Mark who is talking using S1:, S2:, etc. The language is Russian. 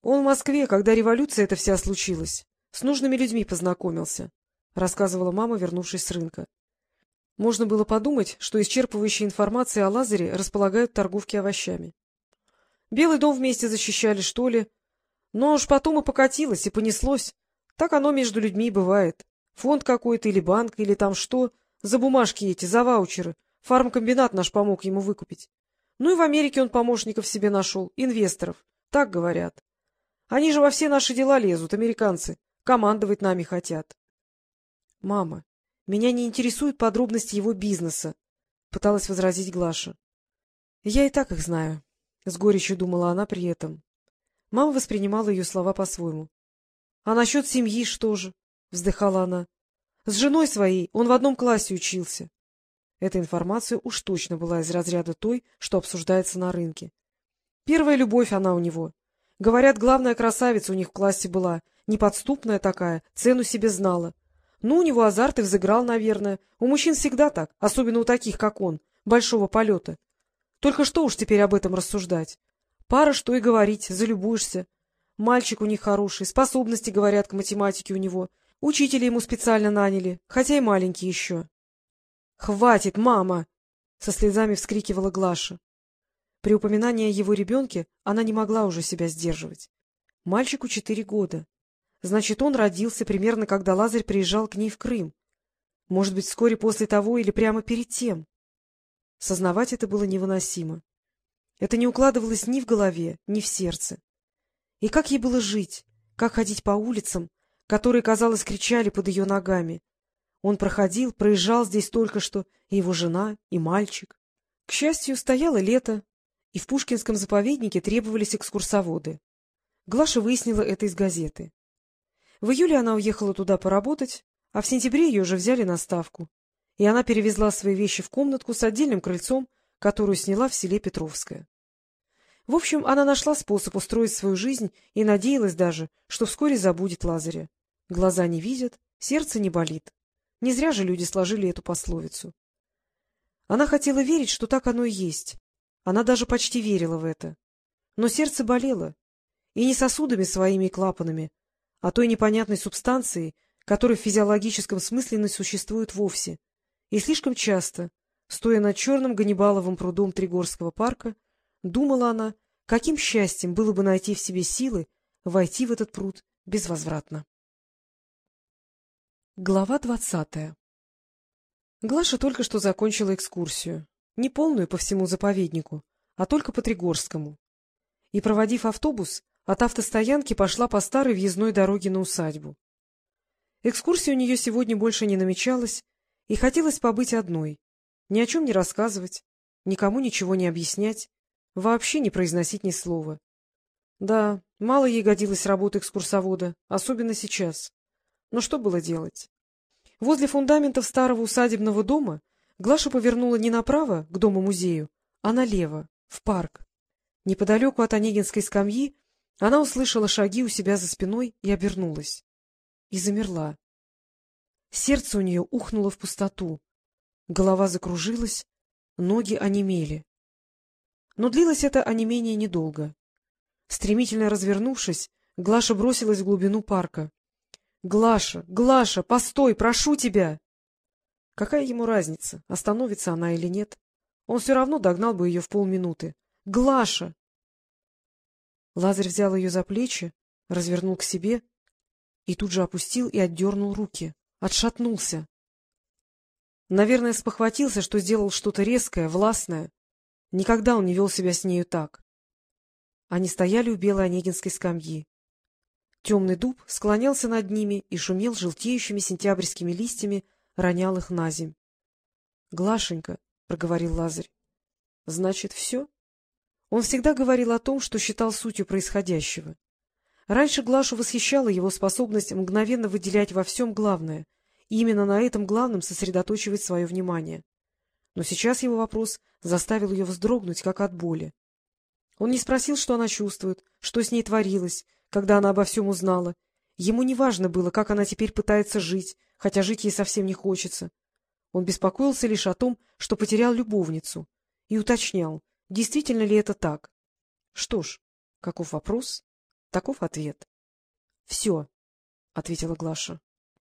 S1: — Он в Москве, когда революция эта вся случилась. С нужными людьми познакомился, — рассказывала мама, вернувшись с рынка. Можно было подумать, что исчерпывающей информации о Лазаре располагают торговки овощами. Белый дом вместе защищали, что ли. Но уж потом и покатилось, и понеслось. Так оно между людьми бывает. Фонд какой-то или банк, или там что. За бумажки эти, за ваучеры. Фармкомбинат наш помог ему выкупить. Ну и в Америке он помощников себе нашел, инвесторов. Так говорят. Они же во все наши дела лезут, американцы. Командовать нами хотят. — Мама, меня не интересуют подробности его бизнеса, — пыталась возразить Глаша. — Я и так их знаю, — с горечью думала она при этом. Мама воспринимала ее слова по-своему. — А насчет семьи что же? — вздыхала она. — С женой своей он в одном классе учился. Эта информация уж точно была из разряда той, что обсуждается на рынке. Первая любовь она у него. Говорят, главная красавица у них в классе была, неподступная такая, цену себе знала. Ну, у него азарт и взыграл, наверное. У мужчин всегда так, особенно у таких, как он, большого полета. Только что уж теперь об этом рассуждать? Пара, что и говорить, залюбуешься. Мальчик у них хороший, способности, говорят, к математике у него. Учителя ему специально наняли, хотя и маленький еще. — Хватит, мама! — со слезами вскрикивала Глаша. При упоминании о его ребенке она не могла уже себя сдерживать. Мальчику четыре года. Значит, он родился примерно, когда Лазарь приезжал к ней в Крым. Может быть, вскоре после того или прямо перед тем. Сознавать это было невыносимо. Это не укладывалось ни в голове, ни в сердце. И как ей было жить, как ходить по улицам, которые, казалось, кричали под ее ногами? Он проходил, проезжал здесь только что, и его жена, и мальчик. К счастью, стояло лето, и в Пушкинском заповеднике требовались экскурсоводы. Глаша выяснила это из газеты. В июле она уехала туда поработать, а в сентябре ее уже взяли на ставку, и она перевезла свои вещи в комнатку с отдельным крыльцом, которую сняла в селе Петровское. В общем, она нашла способ устроить свою жизнь и надеялась даже, что вскоре забудет Лазаря. Глаза не видят, сердце не болит. Не зря же люди сложили эту пословицу. Она хотела верить, что так оно и есть. Она даже почти верила в это. Но сердце болело. И не сосудами своими и клапанами, а той непонятной субстанцией, которой в физиологическом смысле не существует вовсе. И слишком часто, стоя над черным Ганнибаловым прудом Тригорского парка, думала она, каким счастьем было бы найти в себе силы войти в этот пруд безвозвратно. Глава двадцатая Глаша только что закончила экскурсию. Не полную по всему заповеднику, а только по Тригорскому. И, проводив автобус, от автостоянки пошла по старой въездной дороге на усадьбу. Экскурсия у нее сегодня больше не намечалась, и хотелось побыть одной, ни о чем не рассказывать, никому ничего не объяснять, вообще не произносить ни слова. Да, мало ей годилась работа экскурсовода, особенно сейчас. Но что было делать? Возле фундаментов старого усадебного дома Глаша повернула не направо, к дому-музею, а налево, в парк. Неподалеку от Онегинской скамьи она услышала шаги у себя за спиной и обернулась. И замерла. Сердце у нее ухнуло в пустоту. Голова закружилась, ноги онемели. Но длилось это онемение недолго. Стремительно развернувшись, Глаша бросилась в глубину парка. — Глаша, Глаша, постой, прошу тебя! Какая ему разница, остановится она или нет? Он все равно догнал бы ее в полминуты. — Глаша! Лазарь взял ее за плечи, развернул к себе и тут же опустил и отдернул руки, отшатнулся. Наверное, спохватился, что сделал что-то резкое, властное. Никогда он не вел себя с нею так. Они стояли у белой онегинской скамьи. Темный дуб склонялся над ними и шумел желтеющими сентябрьскими листьями, ронял их на земь. — Глашенька, — проговорил Лазарь, — значит, все? Он всегда говорил о том, что считал сутью происходящего. Раньше Глашу восхищала его способность мгновенно выделять во всем главное, и именно на этом главном сосредоточивать свое внимание. Но сейчас его вопрос заставил ее вздрогнуть, как от боли. Он не спросил, что она чувствует, что с ней творилось, когда она обо всем узнала. Ему не важно было, как она теперь пытается жить, хотя жить ей совсем не хочется. Он беспокоился лишь о том, что потерял любовницу, и уточнял, Действительно ли это так? Что ж, каков вопрос, Таков ответ. — Все, — ответила Глаша.